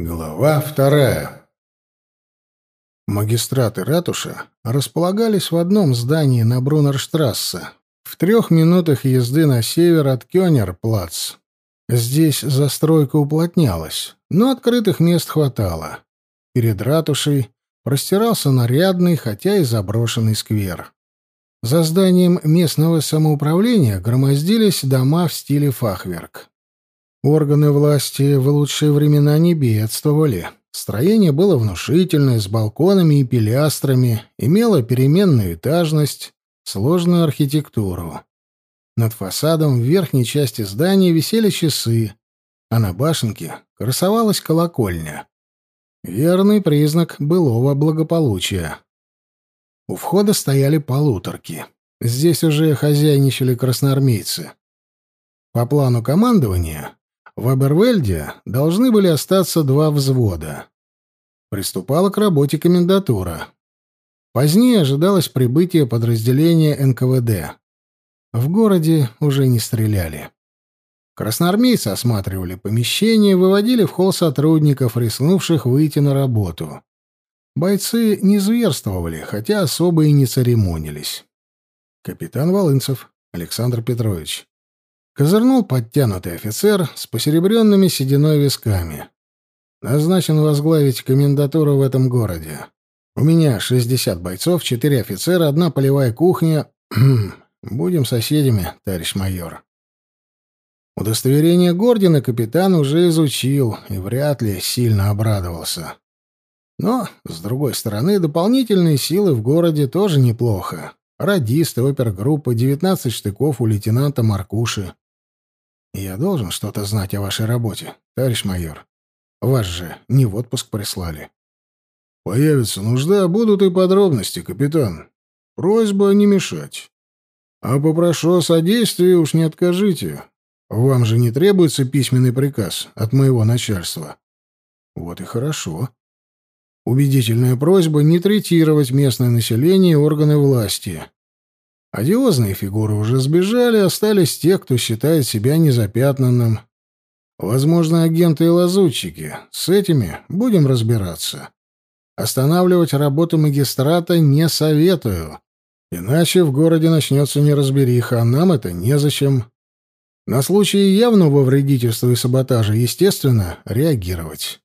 Глава вторая. Магистраты ратуша располагались в одном здании на Брунерштрассе, в трех минутах езды на север от Кёнерплац. Здесь застройка уплотнялась, но открытых мест хватало. Перед ратушей простирался нарядный, хотя и заброшенный сквер. За зданием местного самоуправления громоздились дома в стиле фахверк. Органы власти в лучшие времена не бедствовали. Строение было внушительное, с балконами и пилястрами, имело переменную этажность, сложную архитектуру. Над фасадом в верхней части здания висели часы, а на башенке красовалась колокольня. Верный признак былого благополучия. У входа стояли полуторки. Здесь уже хозяйничали красноармейцы. По плану командования в Абервельде должны были остаться два взвода. Приступала к работе комендатура. Позднее ожидалось прибытие подразделения НКВД. В городе уже не стреляли. Красноармейцы осматривали помещение, выводили в холл сотрудников, рискнувших выйти на работу. Бойцы не зверствовали, хотя особо и не церемонились. Капитан Волынцев Александр Петрович. Козырнул подтянутый офицер с посеребренными сединой висками. Назначен возглавить комендатуру в этом городе. У меня 60 бойцов, 4 офицера, одна полевая кухня. Будем соседями, товарищ майор. Удостоверение Гордина капитан уже изучил и вряд ли сильно обрадовался. Но, с другой стороны, дополнительные силы в городе тоже неплохо. Радисты, опергруппа, 19 штыков у лейтенанта Маркуши. Я должен что-то знать о вашей работе, товарищ майор. Вас же не в отпуск прислали. Появится нужда, будут и подробности, капитан. Просьба не мешать. А попрошу о содействии, уж не откажите. Вам же не требуется письменный приказ от моего начальства. Вот и хорошо. Убедительная просьба не третировать местное население и органы власти. Одиозные фигуры уже сбежали, остались те, кто считает себя незапятнанным. Возможно, агенты и лазутчики. С этими будем разбираться. Останавливать работу магистрата не советую. Иначе в городе начнется неразбериха, а нам это незачем. На случай явного вредительства и саботажа, естественно, реагировать.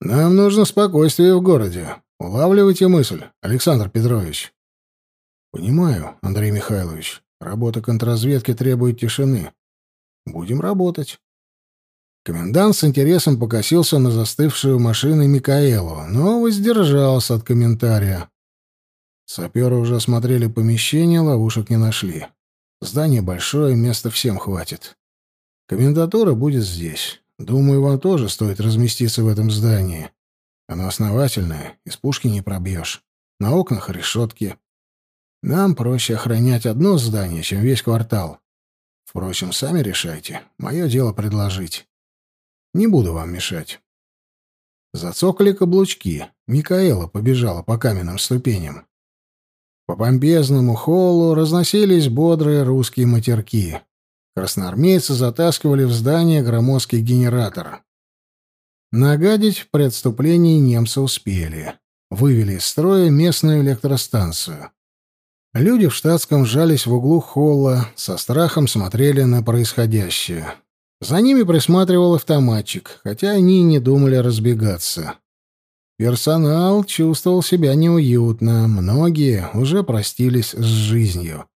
Нам нужно спокойствие в городе. Улавливайте мысль, Александр Петрович. Понимаю, Андрей Михайлович. Работа контрразведки требует тишины. Будем работать. Комендант с интересом покосился на застывшую машину Микаэлу, но воздержался от комментария. Саперы уже осмотрели помещение, ловушек не нашли. Здание большое, места всем хватит. Комендатура будет здесь. Думаю, вам тоже стоит разместиться в этом здании. Оно основательное, из пушки не пробьешь. На окнах решетки. Нам проще охранять одно здание, чем весь квартал. Впрочем, сами решайте. Мое дело предложить. Не буду вам мешать. Зацокали каблучки. Микаэла побежала по каменным ступеням. По помпезному холлу разносились бодрые русские матерки. Красноармейцы затаскивали в здание громоздкий генератор. Нагадить при отступлении немцы успели. Вывели из строя местную электростанцию. Люди в штатском сжались в углу холла, со страхом смотрели на происходящее. За ними присматривал автоматчик, хотя они не думали разбегаться. Персонал чувствовал себя неуютно, многие уже простились с жизнью.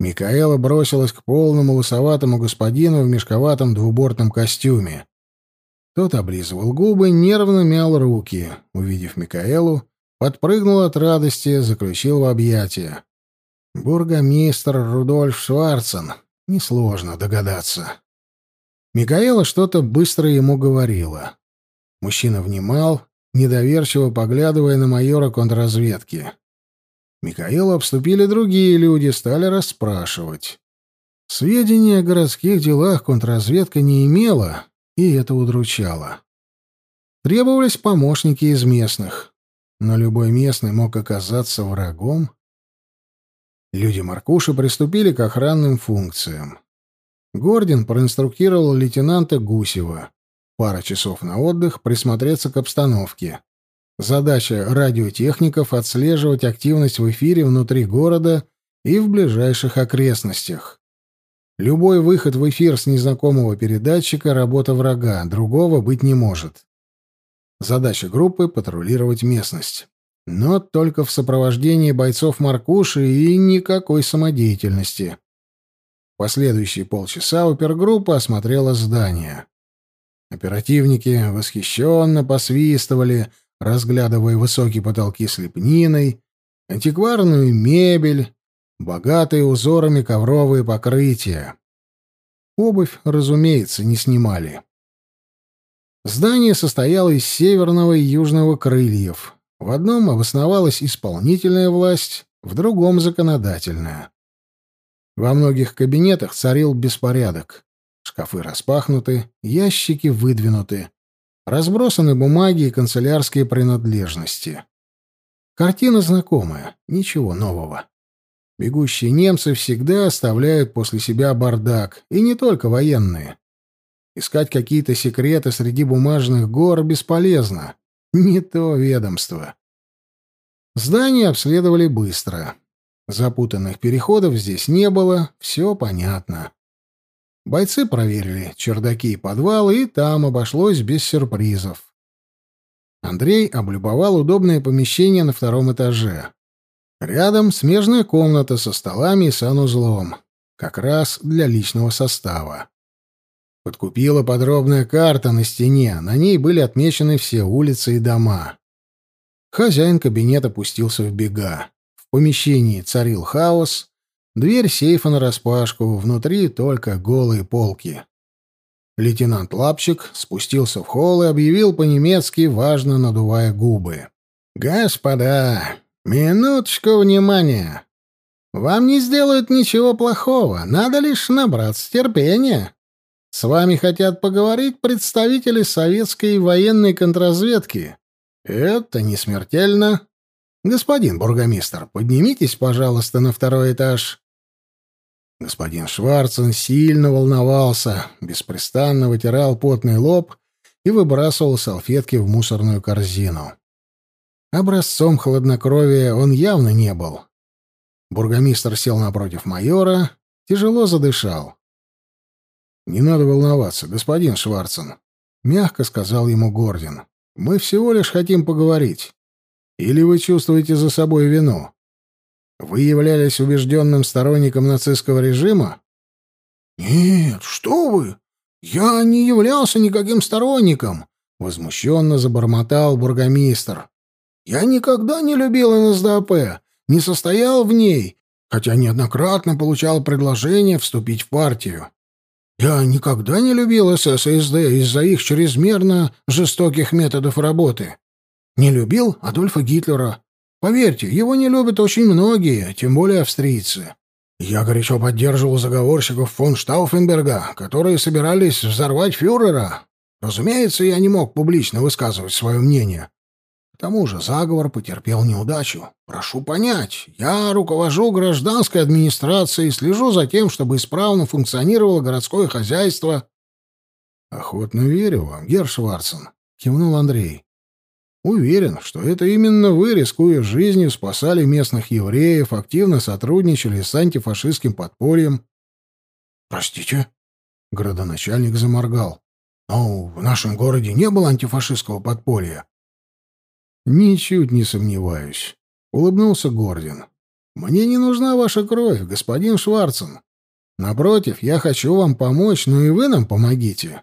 Микаэла бросилась к полному лысоватому господину в мешковатом двубортном костюме. Тот облизывал губы, нервно мял руки. Увидев Микаэлу, подпрыгнул от радости, заключил в объятия. Бургомистр Рудольф Шварцен. Несложно догадаться. Микаэла что-то быстро ему говорила. Мужчина внимал, недоверчиво поглядывая на майора контрразведки. Микаэлу обступили другие люди, стали расспрашивать. Сведения о городских делах контрразведка не имела, и это удручало. Требовались помощники из местных но любой местный мог оказаться врагом. Люди Маркуши приступили к охранным функциям. Гордин проинструктировал лейтенанта Гусева. Пара часов на отдых, присмотреться к обстановке. Задача радиотехников — отслеживать активность в эфире внутри города и в ближайших окрестностях. Любой выход в эфир с незнакомого передатчика — работа врага, другого быть не может. Задача группы — патрулировать местность. Но только в сопровождении бойцов Маркуши и никакой самодеятельности. Последующие полчаса опергруппа осмотрела здание. Оперативники восхищенно посвистывали, разглядывая высокие потолки с лепниной, антикварную мебель, богатые узорами ковровые покрытия. Обувь, разумеется, не снимали. Здание состояло из северного и южного крыльев. В одном обосновалась исполнительная власть, в другом — законодательная. Во многих кабинетах царил беспорядок. Шкафы распахнуты, ящики выдвинуты. Разбросаны бумаги и канцелярские принадлежности. Картина знакомая, ничего нового. Бегущие немцы всегда оставляют после себя бардак, и не только военные. Искать какие-то секреты среди бумажных гор бесполезно. Не то ведомство. Здание обследовали быстро. Запутанных переходов здесь не было, все понятно. Бойцы проверили чердаки и подвалы, и там обошлось без сюрпризов. Андрей облюбовал удобное помещение на втором этаже. Рядом смежная комната со столами и санузлом, как раз для личного состава. Подкупила подробная карта на стене, на ней были отмечены все улицы и дома. Хозяин кабинета пустился в бега. В помещении царил хаос, дверь сейфа нараспашку, внутри только голые полки. Лейтенант Лапчик спустился в холл и объявил по-немецки, важно надувая губы. «Господа, минуточку внимания. Вам не сделают ничего плохого, надо лишь набраться терпения. С вами хотят поговорить представители советской военной контрразведки. Это не смертельно. Господин бургомистр, поднимитесь, пожалуйста, на второй этаж. Господин Шварцен сильно волновался, беспрестанно вытирал потный лоб и выбрасывал салфетки в мусорную корзину. Образцом хладнокровия он явно не был. Бургомистр сел напротив майора, тяжело задышал. «Не надо волноваться, господин Шварцен», — мягко сказал ему Гордин. «Мы всего лишь хотим поговорить. Или вы чувствуете за собой вину? Вы являлись убежденным сторонником нацистского режима?» «Нет, что вы! Я не являлся никаким сторонником!» — возмущенно забормотал бургомистр. «Я никогда не любил НСДАП, не состоял в ней, хотя неоднократно получал предложение вступить в партию. Я никогда не любил СССД из-за их чрезмерно жестоких методов работы. Не любил Адольфа Гитлера. Поверьте, его не любят очень многие, тем более австрийцы. Я горячо поддерживал заговорщиков фон Штауфенберга, которые собирались взорвать фюрера. Разумеется, я не мог публично высказывать свое мнение. К тому же заговор потерпел неудачу. Прошу понять, я руковожу гражданской администрацией и слежу за тем, чтобы исправно функционировало городское хозяйство. — Охотно верю вам, Герр Шварцен, — кивнул Андрей. — Уверен, что это именно вы, рискуя жизнью, спасали местных евреев, активно сотрудничали с антифашистским подпольем. — Простите? — градоначальник заморгал. — Но в нашем городе не было антифашистского подполья. «Ничуть не сомневаюсь», — улыбнулся Гордин. «Мне не нужна ваша кровь, господин Шварцен. Напротив, я хочу вам помочь, но и вы нам помогите.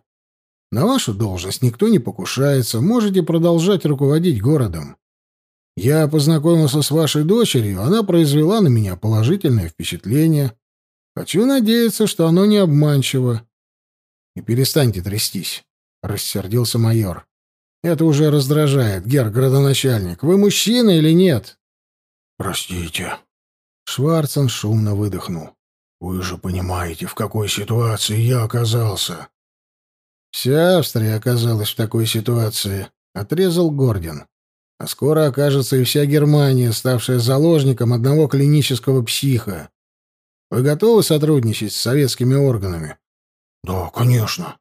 На вашу должность никто не покушается, можете продолжать руководить городом. Я познакомился с вашей дочерью, она произвела на меня положительное впечатление. Хочу надеяться, что оно не обманчиво». «И перестаньте трястись», — рассердился майор. Это уже раздражает, гер градоначальник. Вы мужчина или нет? Простите. Шварцен шумно выдохнул. Вы же понимаете, в какой ситуации я оказался. Вся Австрия оказалась в такой ситуации, отрезал Гордин. А скоро окажется и вся Германия, ставшая заложником одного клинического психа. Вы готовы сотрудничать с советскими органами? Да, конечно.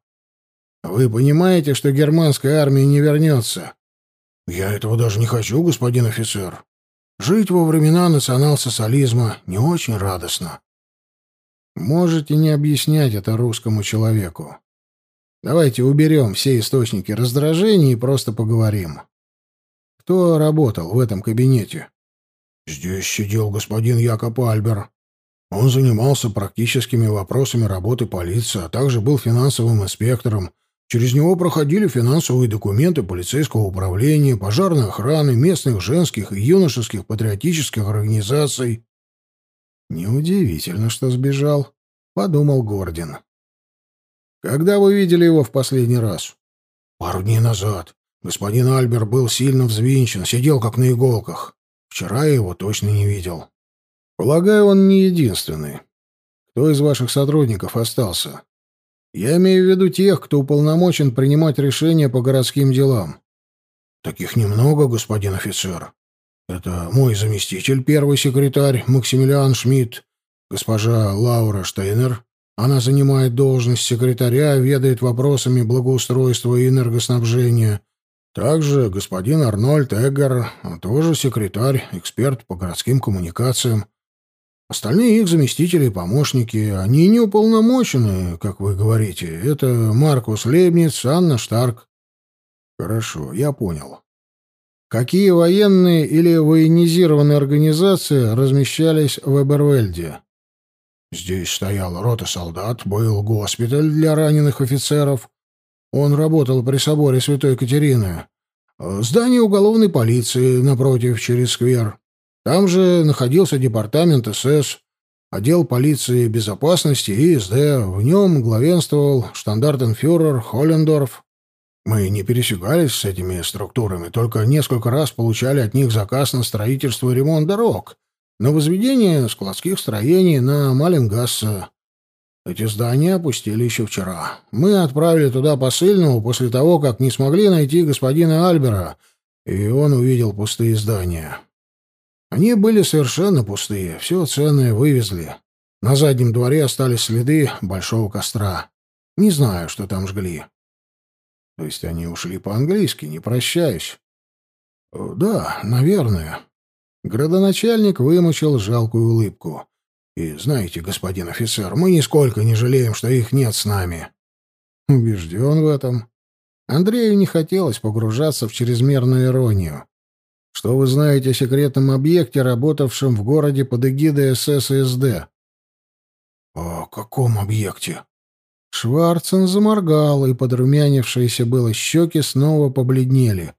Вы понимаете, что германская армия не вернется? Я этого даже не хочу, господин офицер. Жить во времена национал-социализма не очень радостно. Можете не объяснять это русскому человеку. Давайте уберем все источники раздражения и просто поговорим. Кто работал в этом кабинете? Здесь сидел господин Якоб Альбер. Он занимался практическими вопросами работы полиции, а также был финансовым инспектором Через него проходили финансовые документы полицейского управления, пожарной охраны, местных женских и юношеских патриотических организаций. «Неудивительно, что сбежал», — подумал Гордин. «Когда вы видели его в последний раз?» «Пару дней назад. Господин Альбер был сильно взвинчен, сидел как на иголках. Вчера я его точно не видел». «Полагаю, он не единственный. Кто из ваших сотрудников остался?» Я имею в виду тех, кто уполномочен принимать решения по городским делам. Таких немного, господин офицер. Это мой заместитель, первый секретарь Максимилиан Шмидт, госпожа Лаура Штейнер. Она занимает должность секретаря, ведает вопросами благоустройства и энергоснабжения. Также господин Арнольд Эггер, тоже секретарь, эксперт по городским коммуникациям. Остальные их заместители и помощники, они не уполномочены, как вы говорите. Это Маркус Лебниц, Анна Штарк. Хорошо, я понял. Какие военные или военизированные организации размещались в Эбервельде? Здесь стояла рота солдат, был госпиталь для раненых офицеров. Он работал при соборе Святой Екатерины. Здание уголовной полиции напротив, через сквер. Там же находился департамент СС, отдел полиции безопасности и СД. В нем главенствовал штандартенфюрер Холлендорф. Мы не пересекались с этими структурами, только несколько раз получали от них заказ на строительство и ремонт дорог, на возведение складских строений на Маленгассе. Эти здания опустили еще вчера. Мы отправили туда посыльного после того, как не смогли найти господина Альбера, и он увидел пустые здания. Они были совершенно пустые, все ценное вывезли. На заднем дворе остались следы большого костра. Не знаю, что там жгли. То есть они ушли по-английски, не прощаюсь. Да, наверное. Градоначальник вымучил жалкую улыбку. И знаете, господин офицер, мы нисколько не жалеем, что их нет с нами. Убежден в этом. Андрею не хотелось погружаться в чрезмерную иронию. Что вы знаете о секретном объекте, работавшем в городе под эгидой СС и СД? О каком объекте? Шварцен заморгал, и подрумянившиеся было щеки снова побледнели.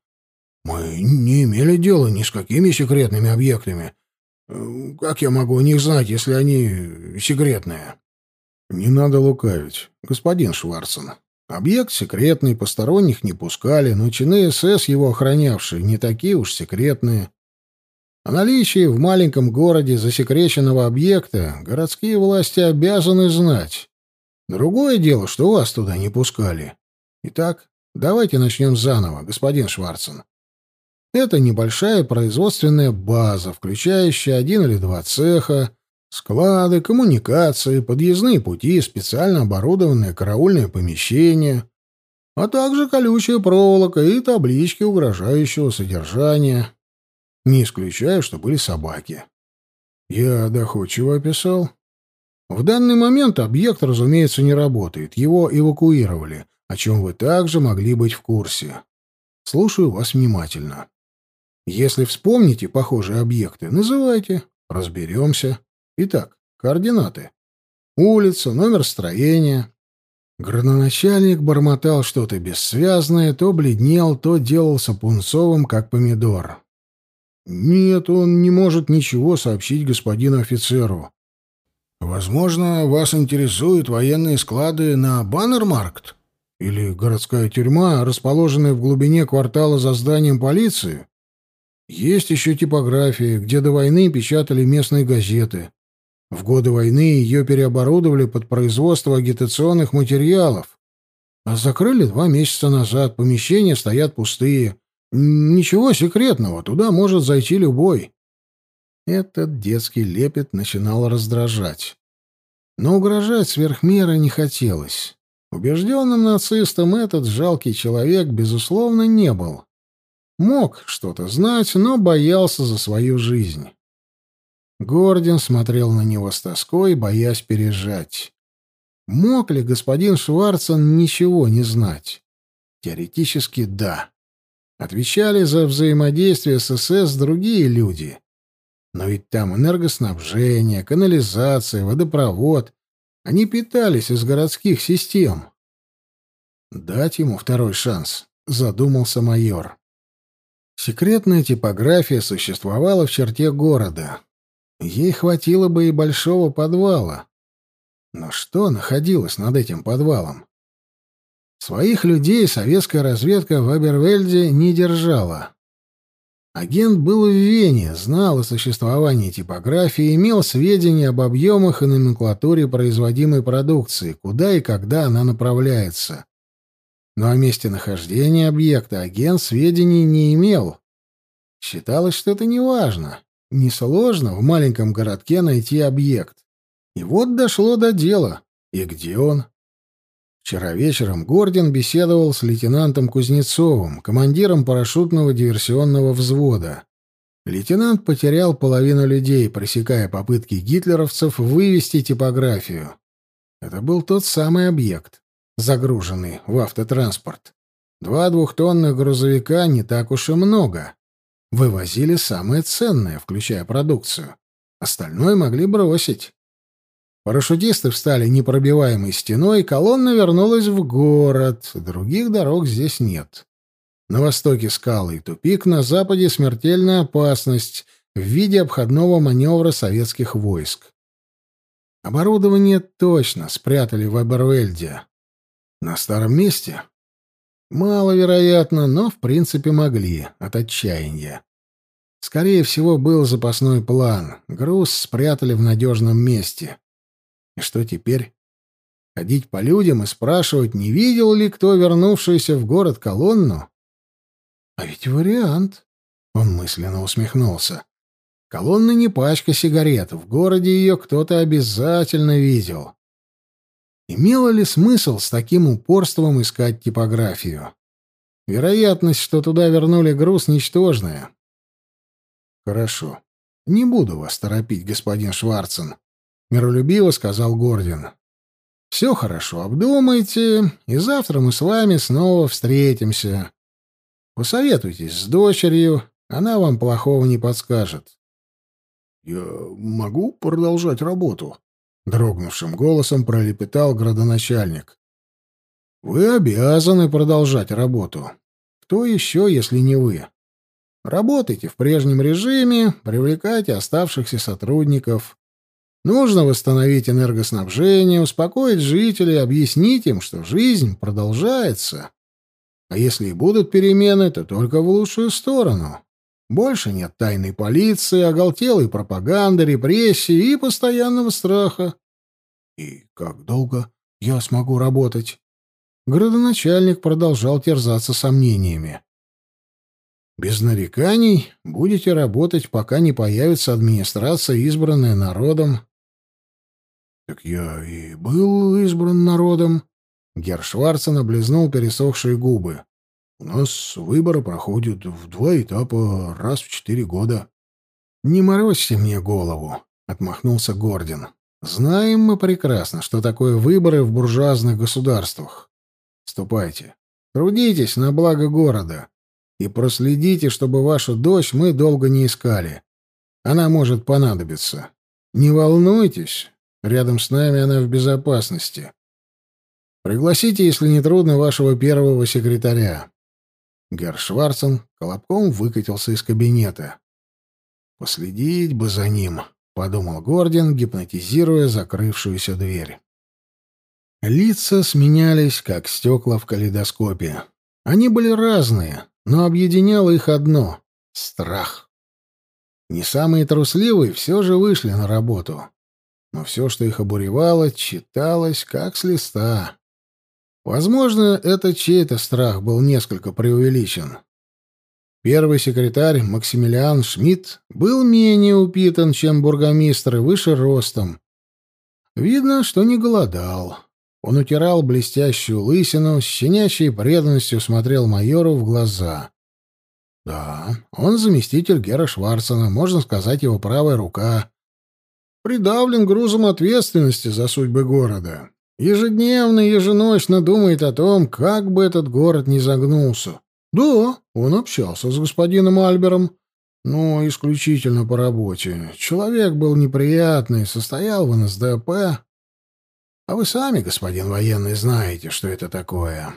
Мы не имели дела ни с какими секретными объектами. Как я могу о них знать, если они секретные? Не надо лукавить, господин Шварцен. Объект секретный, посторонних не пускали, но чины СС, его охранявшие, не такие уж секретные. О наличии в маленьком городе засекреченного объекта городские власти обязаны знать. Другое дело, что вас туда не пускали. Итак, давайте начнем заново, господин Шварцен. Это небольшая производственная база, включающая один или два цеха, Склады, коммуникации, подъездные пути, специально оборудованное караульное помещение, а также колючая проволока и таблички угрожающего содержания. Не исключаю, что были собаки. Я доходчиво описал. В данный момент объект, разумеется, не работает. Его эвакуировали, о чем вы также могли быть в курсе. Слушаю вас внимательно. Если вспомните похожие объекты, называйте, разберемся. Итак, координаты. Улица, номер строения. Градоначальник бормотал что-то бессвязное, то бледнел, то делался пунцовым, как помидор. «Нет, он не может ничего сообщить господину офицеру. Возможно, вас интересуют военные склады на Баннермаркт? Или городская тюрьма, расположенная в глубине квартала за зданием полиции? Есть еще типографии, где до войны печатали местные газеты. В годы войны ее переоборудовали под производство агитационных материалов. А закрыли два месяца назад, помещения стоят пустые. Ничего секретного, туда может зайти любой. Этот детский лепет начинал раздражать. Но угрожать сверх не хотелось. Убежденным нацистом этот жалкий человек, безусловно, не был. Мог что-то знать, но боялся за свою жизнь. Гордин смотрел на него с тоской, боясь пережать. Мог ли господин Шварцен ничего не знать? Теоретически да. Отвечали за взаимодействие с СС другие люди. Но ведь там энергоснабжение, канализация, водопровод. Они питались из городских систем. Дать ему второй шанс, задумался майор. Секретная типография существовала в черте города. Ей хватило бы и большого подвала. Но что находилось над этим подвалом? Своих людей советская разведка в Абервельде не держала. Агент был в Вене, знал о существовании типографии, имел сведения об объемах и номенклатуре производимой продукции, куда и когда она направляется. Но о месте нахождения объекта агент сведений не имел. Считалось, что это неважно. Несложно в маленьком городке найти объект. И вот дошло до дела. И где он? Вчера вечером Гордин беседовал с лейтенантом Кузнецовым, командиром парашютного диверсионного взвода. Лейтенант потерял половину людей, пресекая попытки гитлеровцев вывести типографию. Это был тот самый объект, загруженный в автотранспорт. Два двухтонных грузовика не так уж и много. Вывозили самое ценное, включая продукцию. Остальное могли бросить. Парашютисты встали непробиваемой стеной, колонна вернулась в город. Других дорог здесь нет. На востоке скалы и тупик, на западе смертельная опасность в виде обходного маневра советских войск. Оборудование точно спрятали в Абервельде. На старом месте? Маловероятно, но в принципе могли, от отчаяния. Скорее всего, был запасной план. Груз спрятали в надежном месте. И что теперь? Ходить по людям и спрашивать, не видел ли кто вернувшуюся в город колонну? А ведь вариант. Он мысленно усмехнулся. Колонна не пачка сигарет, в городе ее кто-то обязательно видел. Имело ли смысл с таким упорством искать типографию? Вероятность, что туда вернули груз, ничтожная. Хорошо. Не буду вас торопить, господин Шварцен миролюбиво сказал Гордин. Все хорошо обдумайте, и завтра мы с вами снова встретимся. Посоветуйтесь с дочерью, она вам плохого не подскажет. Я могу продолжать работу, дрогнувшим голосом пролепетал градоначальник. Вы обязаны продолжать работу. Кто еще, если не вы? Работайте в прежнем режиме, привлекайте оставшихся сотрудников. Нужно восстановить энергоснабжение, успокоить жителей, объяснить им, что жизнь продолжается. А если и будут перемены, то только в лучшую сторону. Больше нет тайной полиции, оголтелой пропаганды, репрессий и постоянного страха. И как долго я смогу работать? Градоначальник продолжал терзаться сомнениями. Без нареканий будете работать, пока не появится администрация, избранная народом. «Так я и был избран народом». Гершварцен облизнул пересохшие губы. «У нас выборы проходят в два этапа раз в четыре года». «Не морозьте мне голову», — отмахнулся Гордин. «Знаем мы прекрасно, что такое выборы в буржуазных государствах. Ступайте, трудитесь на благо города и проследите, чтобы вашу дочь мы долго не искали. Она может понадобиться. Не волнуйтесь, Рядом с нами она в безопасности. Пригласите, если не трудно, вашего первого секретаря. Герр Шварцен колобком выкатился из кабинета. Последить бы за ним, подумал Гордин, гипнотизируя закрывшуюся дверь. Лица сменялись, как стекла в калейдоскопе. Они были разные, но объединяло их одно — страх. Не самые трусливые все же вышли на работу но все, что их обуревало, читалось как с листа. Возможно, этот чей-то страх был несколько преувеличен. Первый секретарь Максимилиан Шмидт был менее упитан, чем бургомистр, и выше ростом. Видно, что не голодал. Он утирал блестящую лысину, с щенячьей преданностью смотрел майору в глаза. Да, он заместитель Гера Шварцена, можно сказать, его правая рука. Придавлен грузом ответственности за судьбы города. Ежедневно еженочно думает о том, как бы этот город не загнулся. Да, он общался с господином Альбером, но исключительно по работе. Человек был неприятный, состоял в НСДАП. А вы сами, господин военный, знаете, что это такое.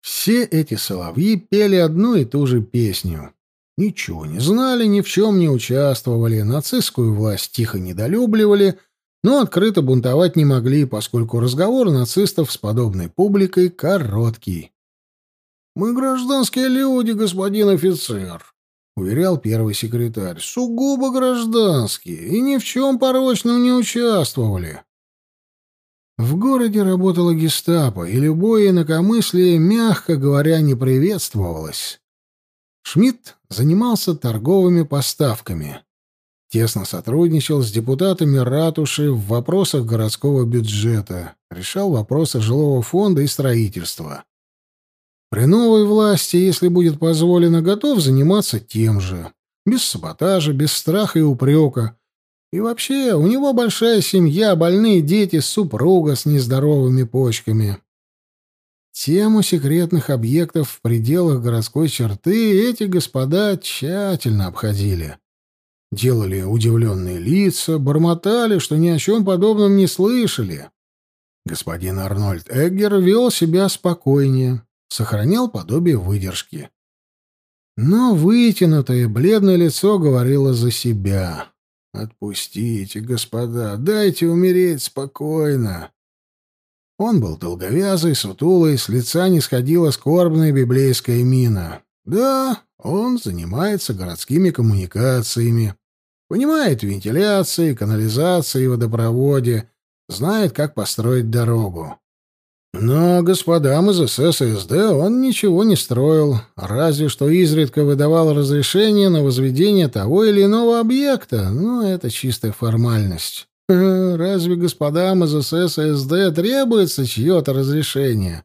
Все эти соловьи пели одну и ту же песню. Ничего не знали, ни в чем не участвовали, нацистскую власть тихо недолюбливали, но открыто бунтовать не могли, поскольку разговор нацистов с подобной публикой короткий. «Мы гражданские люди, господин офицер», — уверял первый секретарь. «Сугубо гражданские и ни в чем порочном не участвовали». В городе работала гестапо, и любое инакомыслие, мягко говоря, не приветствовалось. Шмидт занимался торговыми поставками. Тесно сотрудничал с депутатами ратуши в вопросах городского бюджета, решал вопросы жилого фонда и строительства. При новой власти, если будет позволено, готов заниматься тем же. Без саботажа, без страха и упрека, и вообще, у него большая семья, больные дети, супруга с нездоровыми почками. Тему секретных объектов в пределах городской черты эти господа тщательно обходили. Делали удивленные лица, бормотали, что ни о чем подобном не слышали. Господин Арнольд Эггер вел себя спокойнее, сохранял подобие выдержки. Но вытянутое бледное лицо говорило за себя. Отпустите, господа, дайте умереть спокойно. Он был долговязый, сутулый, с лица не сходила скорбная библейская мина. Да, он занимается городскими коммуникациями, понимает вентиляции, канализации водопроводе, знает, как построить дорогу. Но господам из СС и СД он ничего не строил, разве что изредка выдавал разрешение на возведение того или иного объекта, но это чистая формальность. Разве господам из СС и СД требуется чье-то разрешение?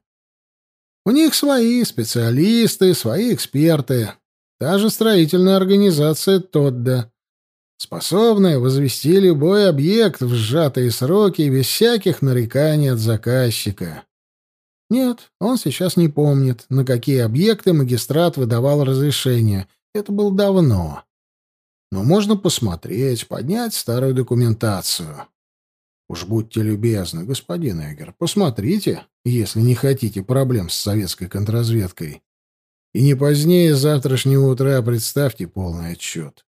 У них свои специалисты, свои эксперты. Та же строительная организация Тодда, способная возвести любой объект в сжатые сроки без всяких нареканий от заказчика. Нет, он сейчас не помнит, на какие объекты магистрат выдавал разрешение. Это было давно. Но можно посмотреть, поднять старую документацию. Уж будьте любезны, господин Эгер, посмотрите, если не хотите проблем с советской контрразведкой. И не позднее завтрашнего утра представьте полный отчет.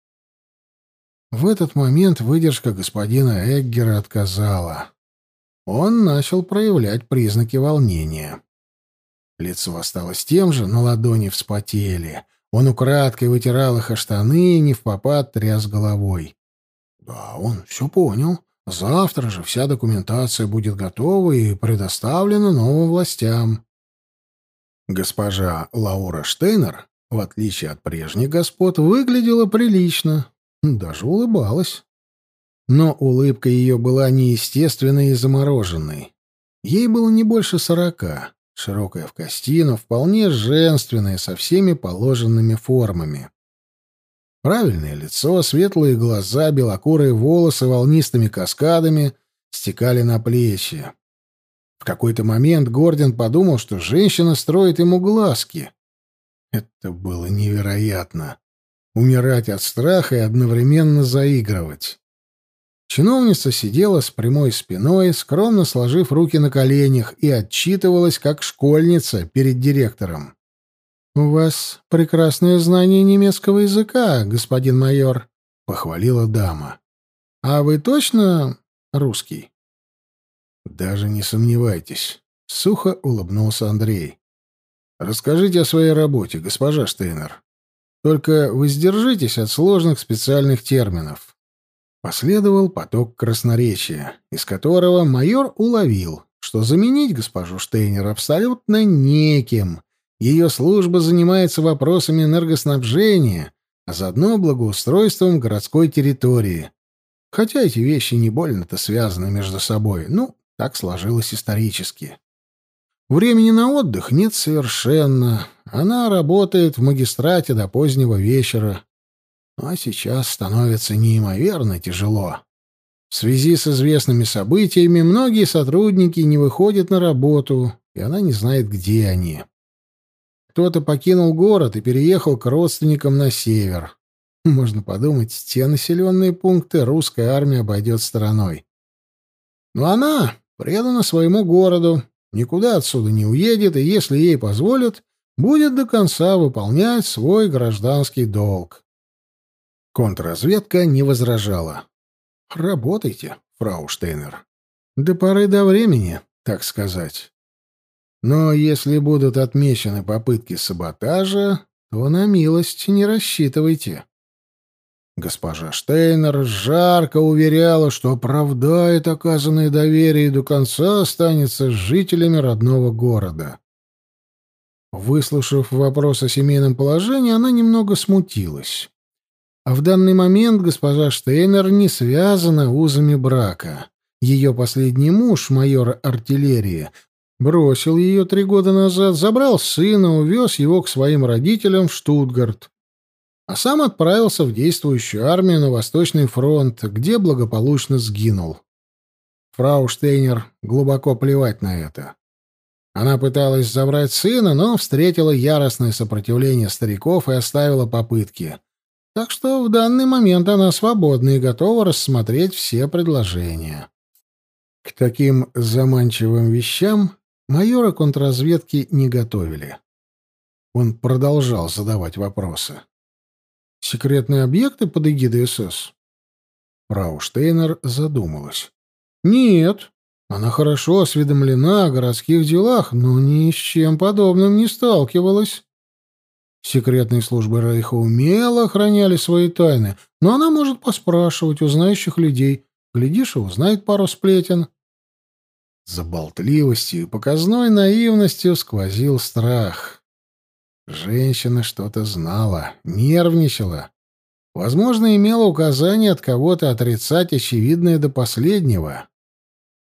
В этот момент выдержка господина Эггера отказала он начал проявлять признаки волнения. Лицо осталось тем же, но ладони вспотели. Он украдкой вытирал их о штаны и не в попад тряс головой. Да, он все понял. Завтра же вся документация будет готова и предоставлена новым властям. Госпожа Лаура Штейнер, в отличие от прежних господ, выглядела прилично, даже улыбалась. Но улыбка ее была неестественной и замороженной. Ей было не больше сорока, широкая в кости, но вполне женственная, со всеми положенными формами. Правильное лицо, светлые глаза, белокурые волосы волнистыми каскадами стекали на плечи. В какой-то момент Гордон подумал, что женщина строит ему глазки. Это было невероятно. Умирать от страха и одновременно заигрывать. Чиновница сидела с прямой спиной, скромно сложив руки на коленях, и отчитывалась, как школьница, перед директором. «У вас прекрасное знание немецкого языка, господин майор», — похвалила дама. «А вы точно русский?» «Даже не сомневайтесь», — сухо улыбнулся Андрей. «Расскажите о своей работе, госпожа Штейнер. Только воздержитесь от сложных специальных терминов». Последовал поток красноречия, из которого майор уловил, что заменить госпожу Штейнер абсолютно неким. Ее служба занимается вопросами энергоснабжения, а заодно благоустройством городской территории. Хотя эти вещи не больно-то связаны между собой. Ну, Так сложилось исторически. Времени на отдых нет совершенно. Она работает в магистрате до позднего вечера. А сейчас становится неимоверно тяжело. В связи с известными событиями многие сотрудники не выходят на работу, и она не знает, где они. Кто-то покинул город и переехал к родственникам на север. Можно подумать, те населенные пункты русская армия обойдет стороной. Но она предана своему городу, никуда отсюда не уедет, и если ей позволят, будет до конца выполнять свой гражданский долг. Контрразведка не возражала. Работайте, фрау Штейнер. До поры до времени, так сказать. Но если будут отмечены попытки саботажа, то на милость не рассчитывайте. Госпожа Штейнер жарко уверяла, что оправдает оказанное доверие и до конца останется с жителями родного города. Выслушав вопрос о семейном положении, она немного смутилась. А в данный момент госпожа Штейнер не связана узами брака. Ее последний муж, майор артиллерии, бросил ее три года назад, забрал сына, увез его к своим родителям в Штутгарт, а сам отправился в действующую армию на Восточный фронт, где благополучно сгинул. Фрау Штейнер глубоко плевать на это. Она пыталась забрать сына, но встретила яростное сопротивление стариков и оставила попытки. Так что в данный момент она свободна и готова рассмотреть все предложения. К таким заманчивым вещам майора контрразведки не готовили. Он продолжал задавать вопросы. «Секретные объекты под эгидой СС?» Фрау Штейнер задумалась. «Нет, она хорошо осведомлена о городских делах, но ни с чем подобным не сталкивалась. Секретные службы Рейха умело охраняли свои тайны, но она может поспрашивать у знающих людей. Глядишь, и узнает пару сплетен. За болтливостью и показной наивностью сквозил страх. Женщина что-то знала, нервничала. Возможно, имела указание от кого-то отрицать очевидное до последнего.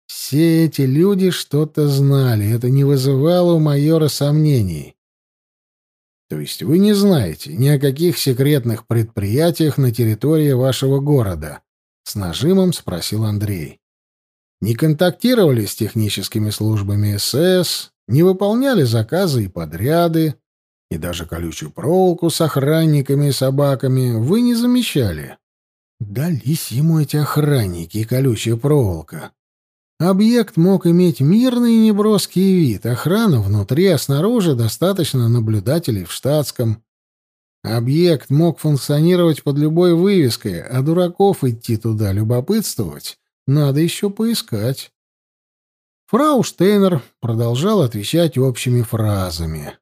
Все эти люди что-то знали, это не вызывало у майора сомнений. То есть вы не знаете ни о каких секретных предприятиях на территории вашего города? С нажимом спросил Андрей. Не контактировали с техническими службами СС, не выполняли заказы и подряды, и даже колючую проволоку с охранниками и собаками вы не замечали. Дались ему эти охранники и колючая проволока. Объект мог иметь мирный и неброский вид, охрана внутри, а снаружи достаточно наблюдателей в штатском. Объект мог функционировать под любой вывеской, а дураков идти туда любопытствовать надо еще поискать. Фрау Штейнер продолжал отвечать общими фразами.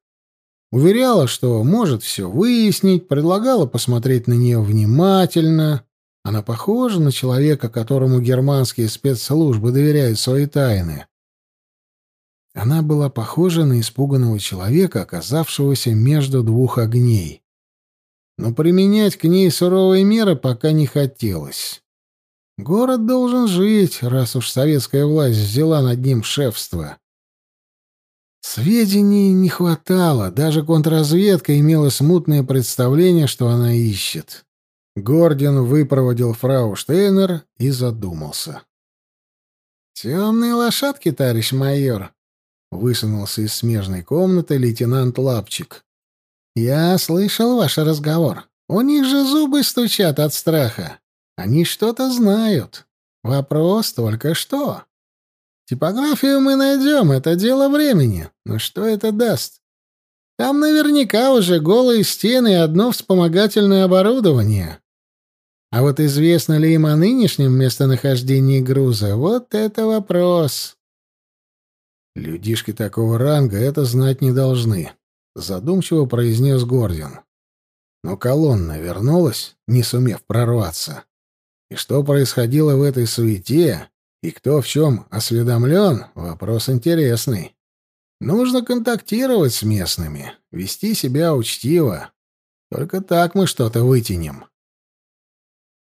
Уверяла, что может все выяснить, предлагала посмотреть на нее внимательно, она похожа на человека, которому германские спецслужбы доверяют свои тайны. Она была похожа на испуганного человека, оказавшегося между двух огней. Но применять к ней суровые меры пока не хотелось. Город должен жить, раз уж советская власть взяла над ним шефство. Сведений не хватало, даже контрразведка имела смутное представление, что она ищет. Гордин выпроводил фрау Штейнер и задумался. «Темные лошадки, товарищ майор», — высунулся из смежной комнаты лейтенант Лапчик. «Я слышал ваш разговор. У них же зубы стучат от страха. Они что-то знают. Вопрос только что. Типографию мы найдем, это дело времени. Но что это даст? Там наверняка уже голые стены и одно вспомогательное оборудование. А вот известно ли им о нынешнем местонахождении груза, вот это вопрос. Людишки такого ранга это знать не должны, задумчиво произнес Гордин. Но колонна вернулась, не сумев прорваться. И что происходило в этой суете, и кто в чем осведомлен, вопрос интересный. Нужно контактировать с местными, вести себя учтиво. Только так мы что-то вытянем.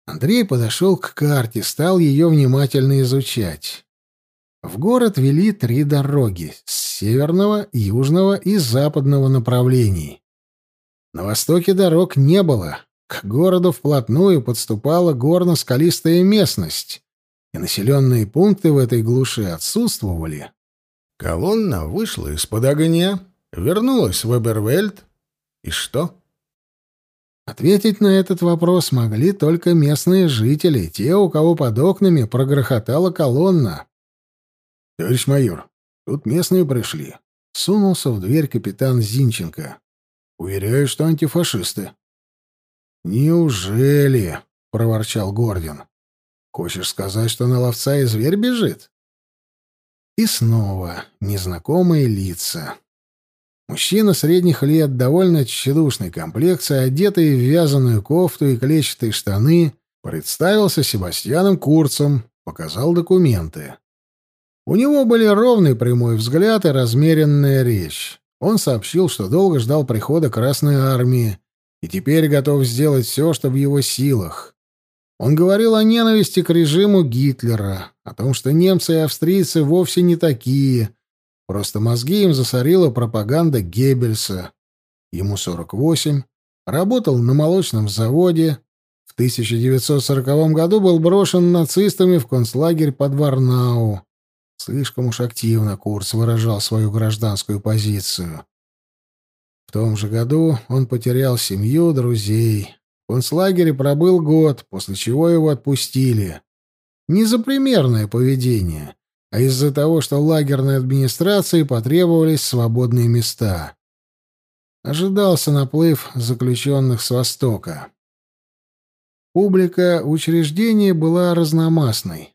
Андрей подошел к карте, стал ее внимательно изучать. В город вели три дороги — с северного, южного и западного направлений. На востоке дорог не было. К городу вплотную подступала горно-скалистая местность, и населенные пункты в этой глуши отсутствовали. Колонна вышла из-под огня, вернулась в Эбервельд. И что? Ответить на этот вопрос могли только местные жители, те, у кого под окнами прогрохотала колонна. «Товарищ майор, тут местные пришли», — сунулся в дверь капитан Зинченко. «Уверяю, что антифашисты». «Неужели?» — проворчал Гордин. «Хочешь сказать, что на ловца и зверь бежит?» И снова незнакомые лица. Мужчина средних лет, довольно тщедушной комплекции, одетый в вязаную кофту и клетчатые штаны, представился Себастьяном Курцем, показал документы. У него были ровный прямой взгляд и размеренная речь. Он сообщил, что долго ждал прихода Красной Армии и теперь готов сделать все, что в его силах. Он говорил о ненависти к режиму Гитлера, о том, что немцы и австрийцы вовсе не такие, Просто мозги им засорила пропаганда Геббельса. Ему 48, работал на молочном заводе. В 1940 году был брошен нацистами в концлагерь под Варнау. Слишком уж активно Курц выражал свою гражданскую позицию. В том же году он потерял семью, друзей. В концлагере пробыл год, после чего его отпустили. Не за примерное поведение, а из-за того, что лагерной администрации потребовались свободные места. Ожидался наплыв заключенных с Востока. Публика учреждения была разномастной.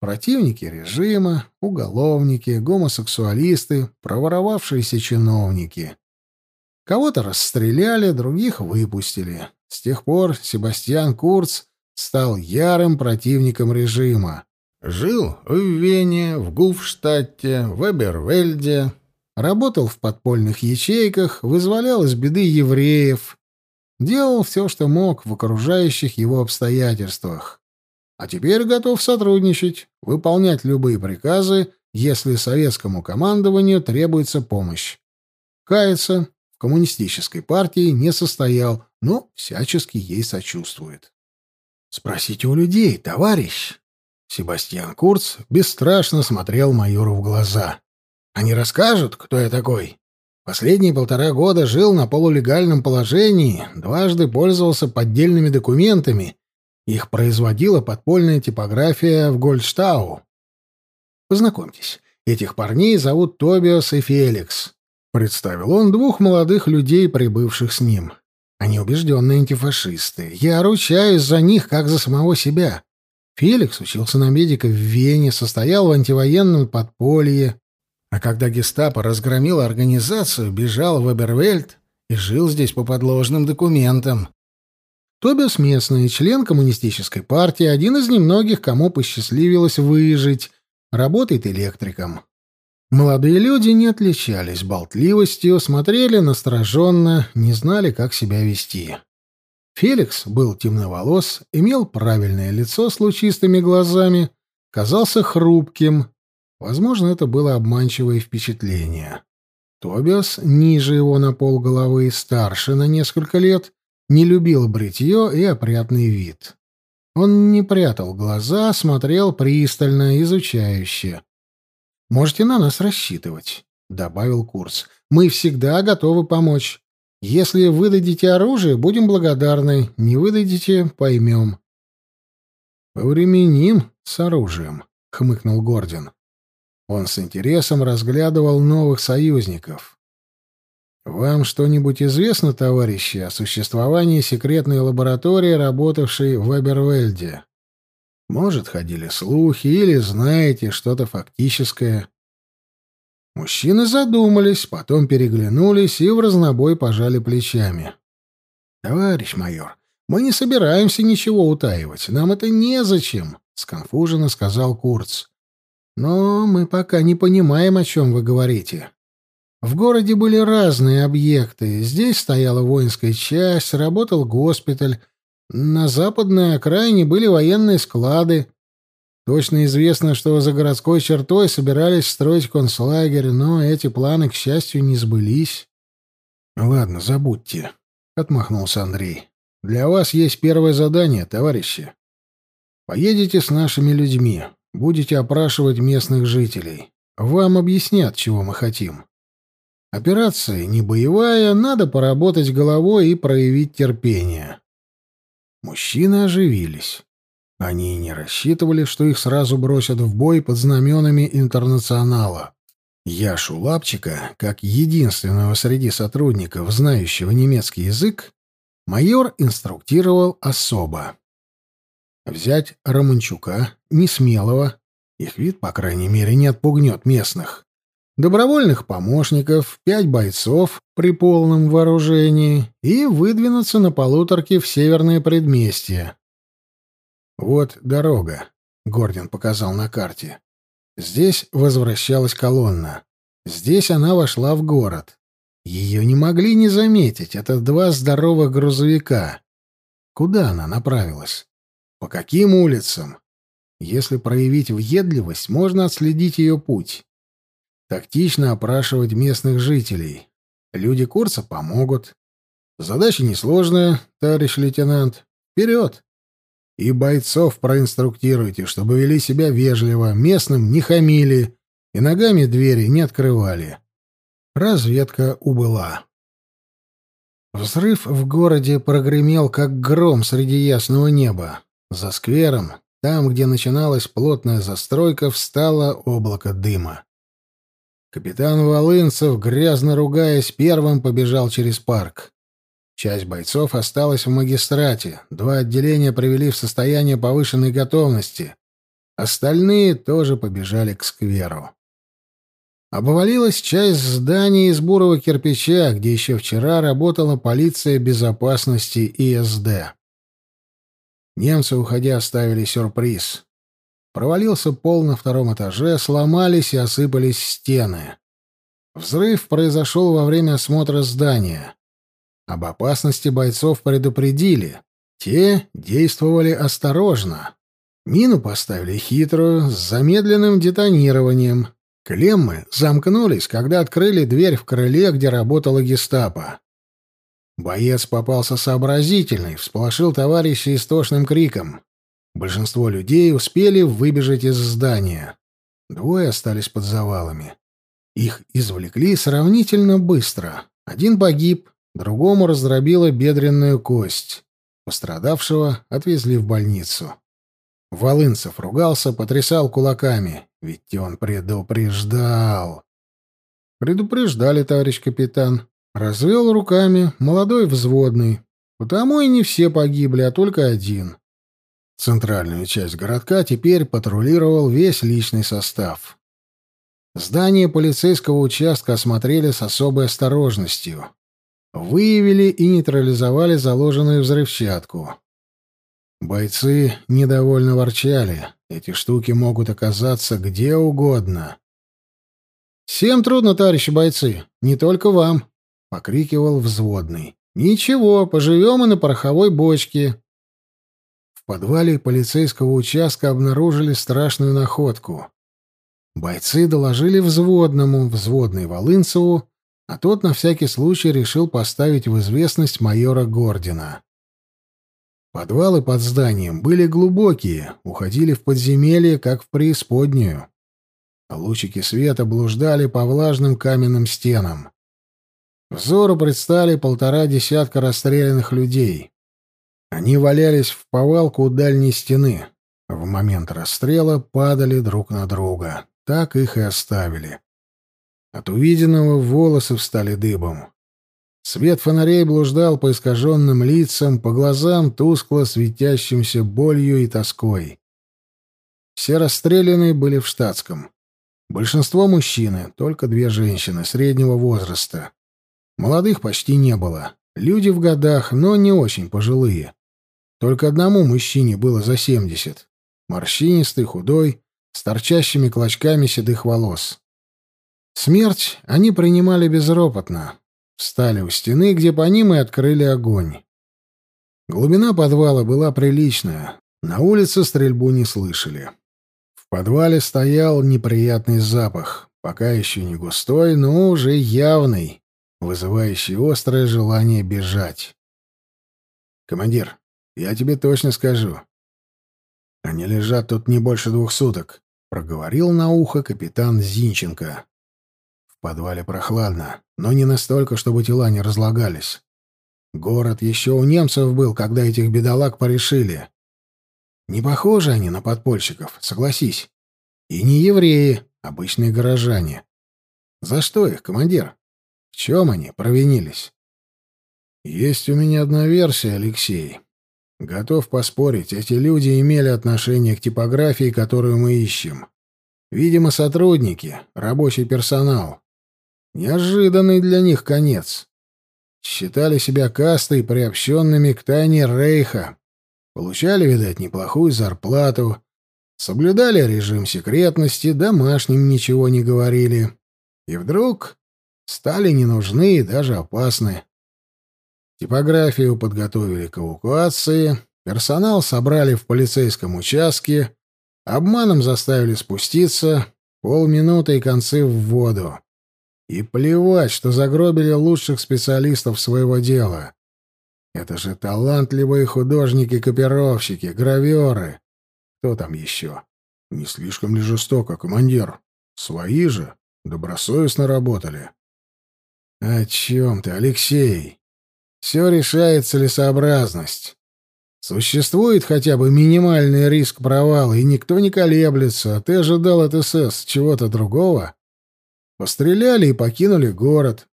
Противники режима, уголовники, гомосексуалисты, проворовавшиеся чиновники. Кого-то расстреляли, других выпустили. С тех пор Себастьян Курц стал ярым противником режима. Жил в Вене, в Гуфштадте, в Эбервельде, работал в подпольных ячейках, вызволял из беды евреев, делал все, что мог в окружающих его обстоятельствах. А теперь готов сотрудничать, выполнять любые приказы, если советскому командованию требуется помощь. Кается, в коммунистической партии не состоял, но всячески ей сочувствует. «Спросите у людей, товарищ», Себастьян Курц бесстрашно смотрел майору в глаза. «Они расскажут, кто я такой?» Последние полтора года жил на полулегальном положении, дважды пользовался поддельными документами. Их производила подпольная типография в Гольдштау. Познакомьтесь, этих парней зовут Тобиас и Феликс. Представил он двух молодых людей, прибывших с ним. Они убежденные антифашисты. Я ручаюсь за них, как за самого себя. Феликс учился на медика в Вене, состоял в антивоенном подполье, а когда гестапо разгромило организацию, бежал в Эбервельд и жил здесь по подложным документам. Тобиас местный, член коммунистической партии, один из немногих, кому посчастливилось выжить, работает электриком. Молодые люди не отличались болтливостью, смотрели настороженно, не знали, как себя вести. Феликс был темноволос, имел правильное лицо с лучистыми глазами, казался хрупким. Возможно, это было обманчивое впечатление. Тобиас, ниже его на полголовы, старше на несколько лет, не любил бритье и опрятный вид. Он не прятал глаза, смотрел пристально, изучающе. «Можете на нас рассчитывать», — добавил Курц. «Мы всегда готовы помочь. Если выдадите оружие, будем благодарны. Не выдадите — поймем. «Повременим с оружием», — хмыкнул Гордин. Он с интересом разглядывал новых союзников. «Вам что-нибудь известно, товарищи, о существовании секретной лаборатории, работавшей в Эбервельде? Может, ходили слухи или знаете что-то фактическое?» Мужчины задумались, потом переглянулись и в разнобой пожали плечами. «Товарищ майор, мы не собираемся ничего утаивать. Нам это незачем», — сконфуженно сказал Курц. «Но мы пока не понимаем, о чем вы говорите. В городе были разные объекты. Здесь стояла воинская часть, работал госпиталь. На западной окраине были военные склады. Точно известно, что за городской чертой собирались строить концлагерь, но эти планы, к счастью, не сбылись. «Ладно, забудьте», — отмахнулся Андрей. «Для вас есть первое задание, товарищи. Поедете с нашими людьми, будете опрашивать местных жителей. Вам объяснят, чего мы хотим. Операция не боевая, надо поработать головой и проявить терпение». Мужчины оживились. Они не рассчитывали, что их сразу бросят в бой под знаменами интернационала. Яшу Лапчика, как единственного среди сотрудников, знающего немецкий язык, майор инструктировал особо. Взять Романчука, несмелого, их вид, по крайней мере, не отпугнет местных, добровольных помощников, пять бойцов при полном вооружении и выдвинуться на полуторке в северное предместье, «Вот дорога», — Гордин показал на карте. Здесь возвращалась колонна. Здесь она вошла в город. Ее не могли не заметить. Это два здоровых грузовика. Куда она направилась? По каким улицам? Если проявить въедливость, можно отследить ее путь. Тактично опрашивать местных жителей. Люди курса помогут. Задача несложная, товарищ лейтенант. Вперед! И бойцов проинструктируйте, чтобы вели себя вежливо, местным не хамили и ногами двери не открывали. Разведка убыла. Взрыв в городе прогремел, как гром среди ясного неба. За сквером, там, где начиналась плотная застройка, встало облако дыма. Капитан Волынцев, грязно ругаясь, первым побежал через парк. Часть бойцов осталась в магистрате, два отделения привели в состояние повышенной готовности. Остальные тоже побежали к скверу. Обвалилась часть здания из бурого кирпича, где еще вчера работала полиция безопасности ИСД. Немцы, уходя, оставили сюрприз. Провалился пол на втором этаже, сломались и осыпались стены. Взрыв произошел во время осмотра здания. Об опасности бойцов предупредили. Те действовали осторожно. Мину поставили хитрую, с замедленным детонированием. Клеммы замкнулись, когда открыли дверь в крыле, где работала гестапо. Боец попался сообразительный, всполошил товарища истошным криком. Большинство людей успели выбежать из здания. Двое остались под завалами. Их извлекли сравнительно быстро. Один погиб, Другому раздробило бедренную кость. Пострадавшего отвезли в больницу. Волынцев ругался, потрясал кулаками. Ведь он предупреждал. Предупреждали, товарищ капитан. Развел руками молодой взводный. Потому и не все погибли, а только один. Центральную часть городка теперь патрулировал весь личный состав. Здание полицейского участка осмотрели с особой осторожностью выявили и нейтрализовали заложенную взрывчатку. Бойцы недовольно ворчали. Эти штуки могут оказаться где угодно. «Всем трудно, товарищи бойцы, не только вам», — покрикивал взводный. «Ничего, поживем и на пороховой бочке». Подвале полицейского участка обнаружили страшную находку. Бойцы доложили взводному, взводный Волынцеву, а тот на всякий случай решил поставить в известность майора Гордина. Подвалы под зданием были глубокие, уходили в подземелье, как в преисподнюю. Лучики света блуждали по влажным каменным стенам. Взору предстали полтора десятка расстрелянных людей. Они валялись в повалку у дальней стены. В момент расстрела падали друг на друга. Так их и оставили. От увиденного волосы встали дыбом. Свет фонарей блуждал по искаженным лицам, по глазам тускло светящимся болью и тоской. Все расстрелянные были в штатском. Большинство мужчины, только две женщины среднего возраста. Молодых почти не было. Люди в годах, но не очень пожилые. Только одному мужчине было за семьдесят. Морщинистый, худой, с торчащими клочками седых волос. Смерть они принимали безропотно. Встали у стены, где по ним и открыли огонь. Глубина подвала была приличная. На улице стрельбу не слышали. подвале стоял неприятный запах, пока еще не густой, но уже явный, вызывающий острое желание бежать. «Командир, я тебе точно скажу. Они лежат тут не больше двух суток», — проговорил на ухо капитан Зинченко. «В подвале прохладно, но не настолько, чтобы тела не разлагались. Город еще у немцев был, когда этих бедолаг порешили. Не похожи они на подпольщиков, согласись. И не евреи, обычные горожане. За что их, командир? В чем они провинились? Есть у меня одна версия, Алексей. Готов поспорить, эти люди имели отношение к типографии, которую мы ищем. Видимо, сотрудники, рабочий персонал. Неожиданный для них конец. Считали себя кастой, приобщенными к тайне Рейха, Получали, видать, неплохую зарплату, соблюдали режим секретности, домашним ничего не говорили. И вдруг стали не нужны и даже опасны. Типографию подготовили к эвакуации, персонал собрали в полицейском участке, обманом заставили спуститься, полминуты и концы в воду. И плевать, что загробили лучших специалистов своего дела. Это же талантливые художники-копировщики, граверы. Кто там еще? Не слишком ли жестоко, командир? Свои же добросовестно работали. О чем ты, Алексей? Все решает целесообразность. Существует хотя бы минимальный риск провала, и никто не колеблется. А ты ожидал от СС чего-то другого? Постреляли и покинули город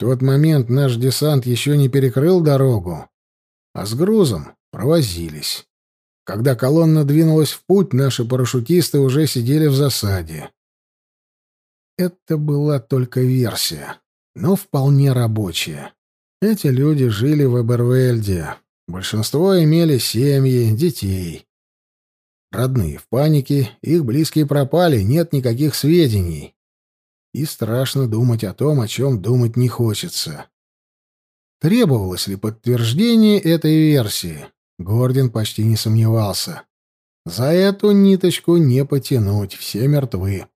тот момент наш десант еще не перекрыл дорогу, а с грузом провозились. Когда колонна двинулась в путь, наши парашютисты уже сидели в засаде. Это была только версия, но вполне рабочая. Эти люди жили в Эбервельде. Большинство имели семьи, детей. Родные в панике, их близкие пропали, нет никаких сведений и страшно думать о том, о чем думать не хочется. Требовалось ли подтверждение этой версии? Гордин почти не сомневался. За эту ниточку не потянуть, все мертвы.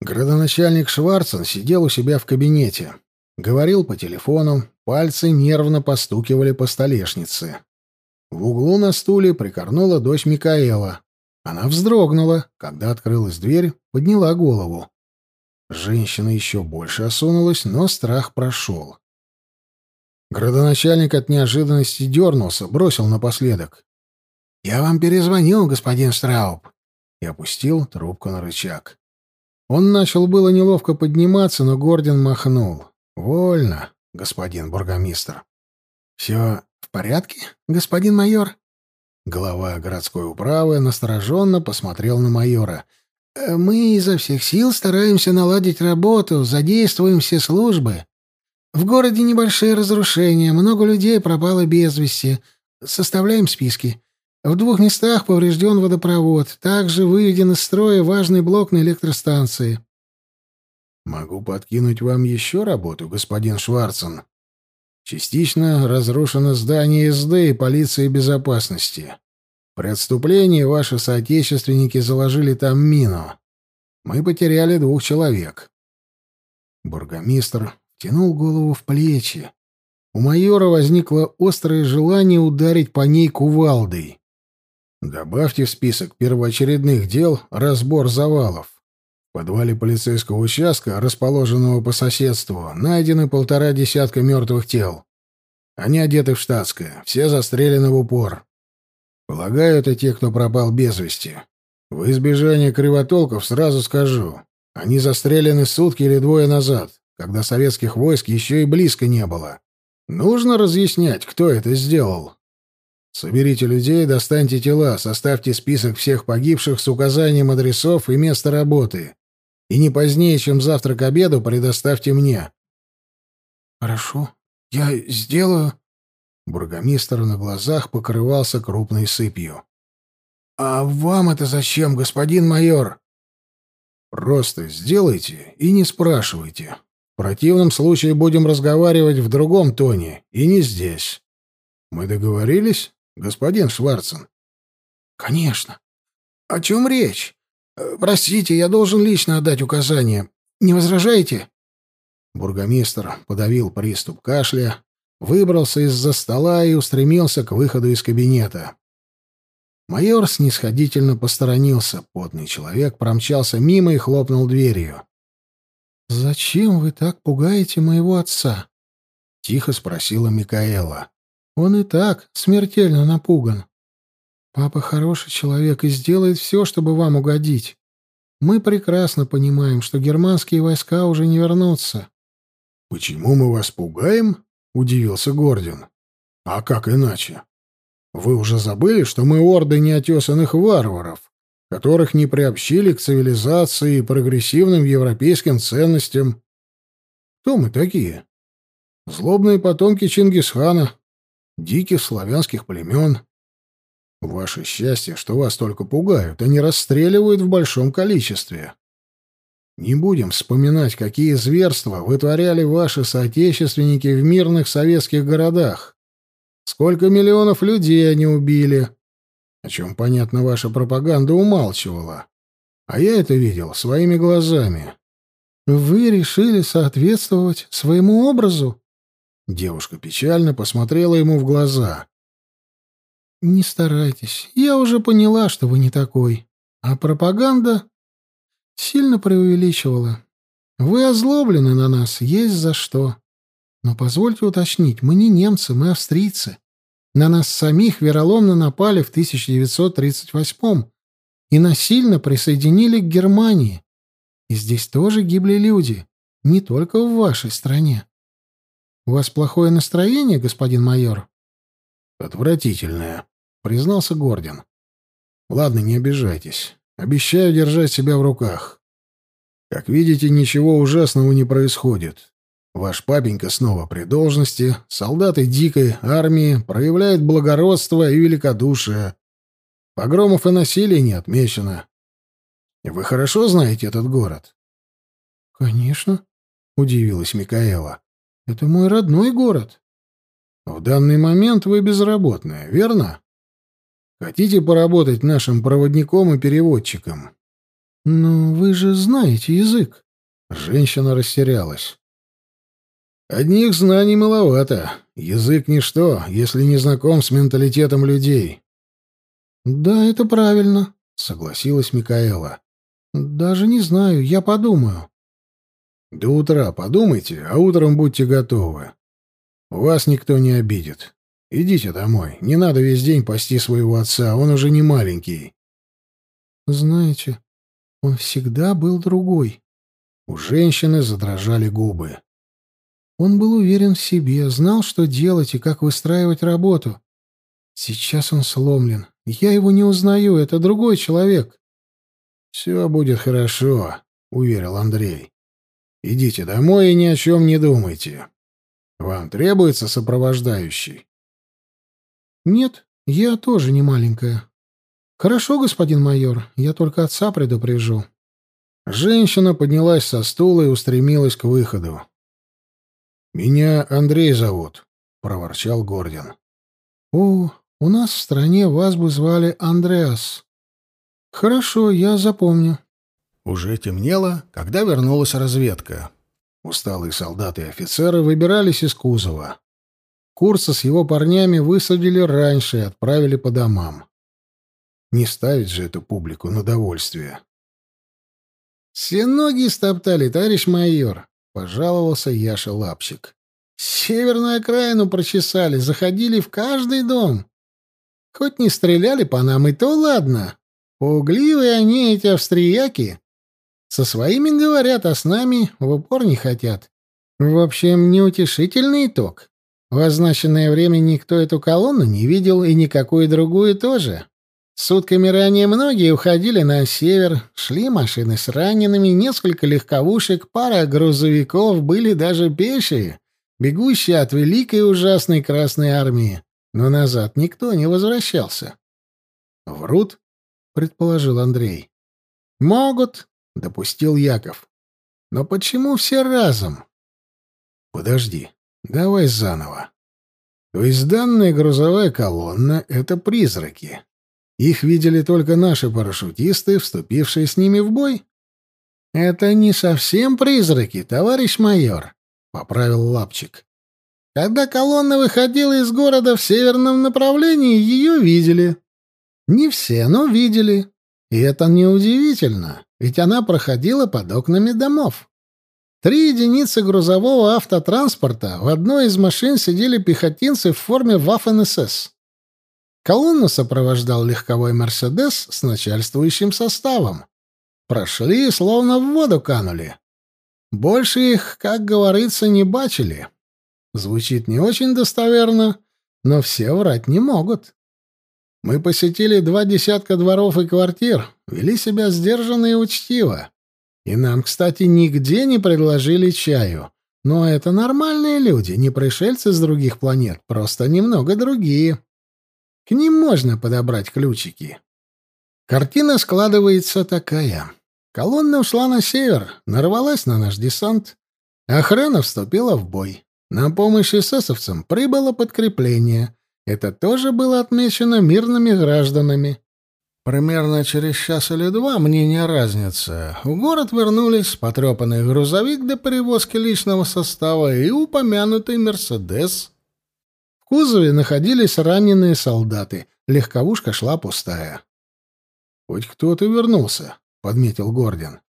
Градоначальник Шварцен сидел у себя в кабинете. Говорил по телефону, пальцы нервно постукивали по столешнице. В углу на стуле прикорнула дочь Микаэла. Она вздрогнула, когда открылась дверь, подняла голову. Женщина еще больше осунулась, но страх прошел. Градоначальник от неожиданности дернулся, бросил напоследок. «Я вам перезвонил, господин Страуб», и опустил трубку на рычаг. Он начал было неловко подниматься, но Гордин махнул. «Вольно, господин бургомистр». «Все в порядке, господин майор?» Глава городской управы настороженно посмотрел на майора — Э, мы изо всех сил стараемся наладить работу, задействуем все службы. В городе небольшие разрушения, много людей пропало без вести. Составляем списки. В двух местах поврежден водопровод. Также выведен из строя важный блок на электростанции. Могу подкинуть вам еще работу, господин Шварцен. Частично разрушено здание СД и полиции безопасности. При отступлении ваши соотечественники заложили там мину. Мы потеряли двух человек. Бургомистр тянул голову в плечи. У майора возникло острое желание ударить по ней кувалдой. Добавьте в список первоочередных дел разбор завалов. В подвале полицейского участка, расположенного по соседству, найдены полтора десятка мертвых тел. Они одеты в штатское, все застрелены в упор. Полагаю, это те, кто пропал без вести. В избежание кривотолков сразу скажу. Они застрелены сутки или двое назад, когда советских войск еще и близко не было. Нужно разъяснять, кто это сделал. Соберите людей, достаньте тела, составьте список всех погибших с указанием адресов и места работы. И не позднее, чем завтра к обеду, предоставьте мне. Хорошо, я сделаю, Бургомистр на глазах покрывался крупной сыпью. «А вам это зачем, господин майор?» «Просто сделайте и не спрашивайте. В противном случае будем разговаривать в другом тоне, и не здесь. Мы договорились, господин Шварцен?» «Конечно. О чем речь? Э, простите, я должен лично отдать указания. Не возражаете?» Бургомистр подавил приступ кашля, выбрался из-за стола и устремился к выходу из кабинета. Майор снисходительно посторонился. Потный человек промчался мимо и хлопнул дверью. «Зачем вы так пугаете моего отца?» — тихо спросила Микаэла. «Он и так смертельно напуган. Папа хороший человек и сделает все, чтобы вам угодить. Мы прекрасно понимаем, что германские войска уже не вернутся». «Почему мы вас пугаем?» — удивился Гордин. «А как иначе? Вы уже забыли, что мы орды неотесанных варваров, которых не приобщили к цивилизации и прогрессивным европейским ценностям? Кто мы такие? Злобные потомки Чингисхана, диких славянских племен. Ваше счастье, что вас только пугают, а не расстреливают в большом количестве. Не будем вспоминать, какие зверства вытворяли ваши соотечественники в мирных советских городах. Сколько миллионов людей они убили. О чем, понятно, ваша пропаганда умалчивала. А я это видел своими глазами. Вы решили соответствовать своему образу? Девушка печально посмотрела ему в глаза. Не старайтесь. Я уже поняла, что вы не такой. А пропаганда сильно преувеличивала. Вы озлоблены на нас, есть за что. Но позвольте уточнить, мы не немцы, мы австрийцы. На нас самих вероломно напали в 1938-м и насильно присоединили к Германии. И здесь тоже гибли люди, не только в вашей стране. У вас плохое настроение, господин майор? Отвратительное, признался Гордин. Ладно, не обижайтесь. Обещаю держать себя в руках. Как видите, ничего ужасного не происходит. Ваш папенька снова при должности, солдаты дикой армии проявляют благородство и великодушие. Погромов и насилия не отмечено. Вы хорошо знаете этот город? — Конечно, — удивилась Микаэла. — Это мой родной город. — В данный момент вы безработная, верно? Хотите поработать нашим проводником и переводчиком? Но вы же знаете язык. Женщина растерялась. Одних знаний маловато. Язык ничто, если не знаком с менталитетом людей. Да, это правильно, согласилась Микаэла. Даже не знаю, я подумаю. До утра подумайте, а утром будьте готовы. Вас никто не обидит. Идите домой. Не надо весь день пасти своего отца, он уже не маленький. Знаете, он всегда был другой. У женщины задрожали губы. Он был уверен в себе, знал, что делать и как выстраивать работу. Сейчас он сломлен. Я его не узнаю, это другой человек. «Все будет хорошо», — уверил Андрей. «Идите домой и ни о чем не думайте. Вам требуется сопровождающий?» «Нет, я тоже не маленькая». «Хорошо, господин майор, я только отца предупрежу». Женщина поднялась со стула и устремилась к выходу. «Меня Андрей зовут», — проворчал Гордин. «О, у нас в стране вас бы звали Андреас. Хорошо, я запомню». Уже темнело, когда вернулась разведка. Усталые солдаты и офицеры выбирались из кузова. Курса с его парнями высадили раньше и отправили по домам. Не ставить же эту публику на довольствие. «Все ноги стоптали, товарищ майор», — пожаловался Яша Лапчик. «Северную окраину прочесали, заходили в каждый дом. Хоть не стреляли по нам, и то ладно. Пугливые они, эти австрияки. Со своими говорят, а с нами в упор не хотят. В общем, неутешительный итог. В означенное время никто эту колонну не видел и никакую другую тоже. Сутками ранее многие уходили на север, шли машины с ранеными, несколько легковушек, пара грузовиков, были даже пешие, бегущие от великой ужасной Красной Армии. Но назад никто не возвращался. «Врут?» — предположил Андрей. «Могут», — допустил Яков. «Но почему все разом?» «Подожди», Давай заново. То есть данная грузовая колонна — это призраки. Их видели только наши парашютисты, вступившие с ними в бой. «Это не совсем призраки, товарищ майор», — поправил Лапчик. «Когда колонна выходила из города в северном направлении, ее видели. Не все, но видели. И это неудивительно, ведь она проходила под окнами домов. Три единицы грузового автотранспорта, в одной из машин сидели пехотинцы в форме Waffen-СС. Колонну сопровождал легковой «Мерседес» с начальствующим составом. Прошли, словно в воду канули. Больше их, как говорится, не бачили. Звучит не очень достоверно, но все врать не могут. Мы посетили два десятка дворов и квартир, вели себя сдержанно и учтиво. И нам, кстати, нигде не предложили чаю. Но это нормальные люди, не пришельцы с других планет, просто немного другие. К ним можно подобрать ключики. Картина складывается такая. Колонна ушла на север, нарвалась на наш десант. Охрана вступила в бой. На помощь эсэсовцам прибыло подкрепление. Это тоже было отмечено мирными гражданами. Примерно через час или два, мне не разница, в город вернулись потрепанный грузовик для перевозки личного состава и упомянутый «Мерседес», кузове находились раненые солдаты. Легковушка шла пустая. «Хоть кто-то вернулся», — подметил Гордин.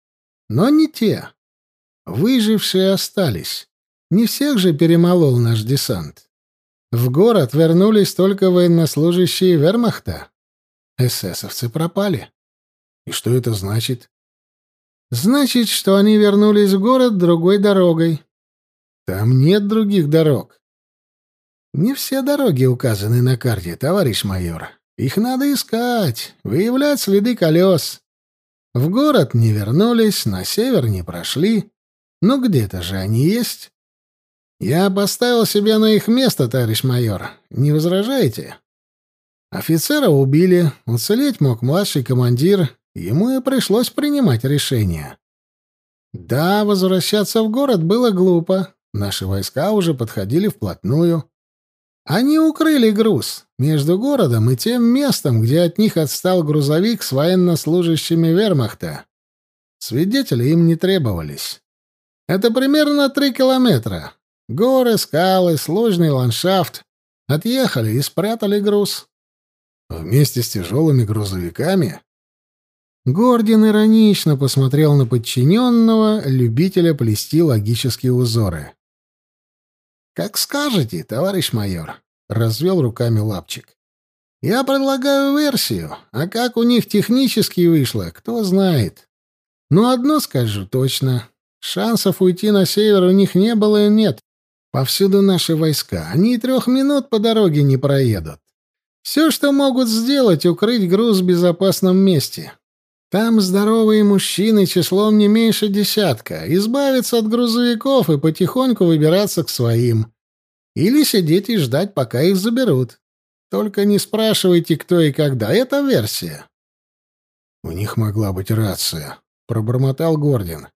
«Но не те. Выжившие остались. Не всех же перемолол наш десант. В город вернулись только военнослужащие вермахта. Эсэсовцы пропали. И что это значит? Значит, что они вернулись в город другой дорогой. Там нет других дорог. Не все дороги указаны на карте, товарищ майор. Их надо искать, выявлять следы колес. В город не вернулись, на север не прошли. Но где-то же они есть. Я поставил себя на их место, товарищ майор. Не возражаете? Офицера убили, уцелеть мог младший командир, ему и пришлось принимать решение. Да, возвращаться в город было глупо. Наши войска уже подходили вплотную. Они укрыли груз между городом и тем местом, где от них отстал грузовик с военнослужащими вермахта. Свидетели им не требовались. Это примерно три километра. Горы, скалы, сложный ландшафт. Отъехали и спрятали груз. Вместе с тяжелыми грузовиками? Гордин иронично посмотрел на подчиненного, любителя плести логические узоры. «Как скажете, товарищ майор», — развел руками лапчик. «Я предлагаю версию, а как у них технически вышло, кто знает. Но одно скажу точно. Шансов уйти на север у них не было и нет. Повсюду наши войска. Они и трех минут по дороге не проедут. Все, что могут сделать, укрыть груз в безопасном месте. Там здоровые мужчины числом не меньше десятка. Избавиться от грузовиков и потихоньку выбираться к своим. Или сидеть и ждать, пока их заберут. Только не спрашивайте, кто и когда. Это версия. У них могла быть рация, пробормотал Гордин.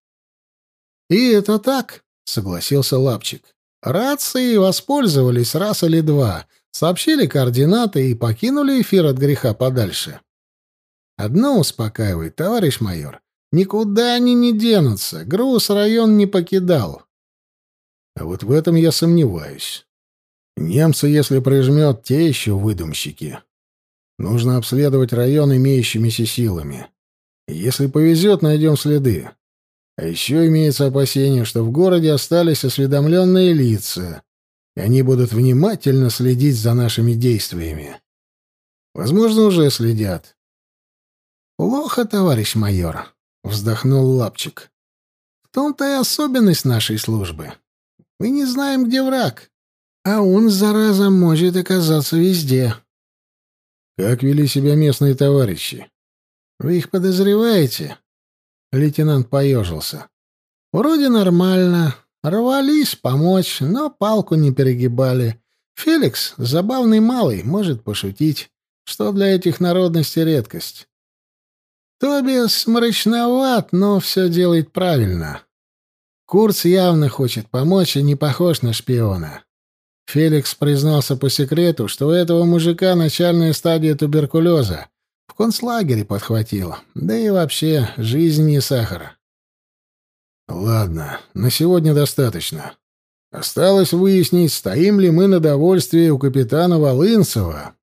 И это так, согласился Лапчик. Рации воспользовались раз или два, сообщили координаты и покинули эфир от греха подальше. Одно успокаивает, товарищ майор. Никуда они не денутся. Груз район не покидал. А вот в этом я сомневаюсь. Немцы, если прижмет, те еще выдумщики. Нужно обследовать район имеющимися силами. Если повезет, найдем следы. А еще имеется опасение, что в городе остались осведомленные лица, и они будут внимательно следить за нашими действиями. Возможно, уже следят. «Плохо, товарищ майор», — вздохнул Лапчик. «В том-то и особенность нашей службы. Мы не знаем, где враг, а он, зараза, может оказаться везде». «Как вели себя местные товарищи?» «Вы их подозреваете?» Лейтенант поежился. «Вроде нормально. Рвались помочь, но палку не перегибали. Феликс, забавный малый, может пошутить, что для этих народностей редкость. Тобиас мрачноват, но все делает правильно. Курц явно хочет помочь и не похож на шпиона. Феликс признался по секрету, что у этого мужика начальная стадия туберкулеза, В концлагере подхватил. Да и вообще, жизнь не сахар. Ладно, на сегодня достаточно. Осталось выяснить, стоим ли мы на довольствие у капитана Волынцева.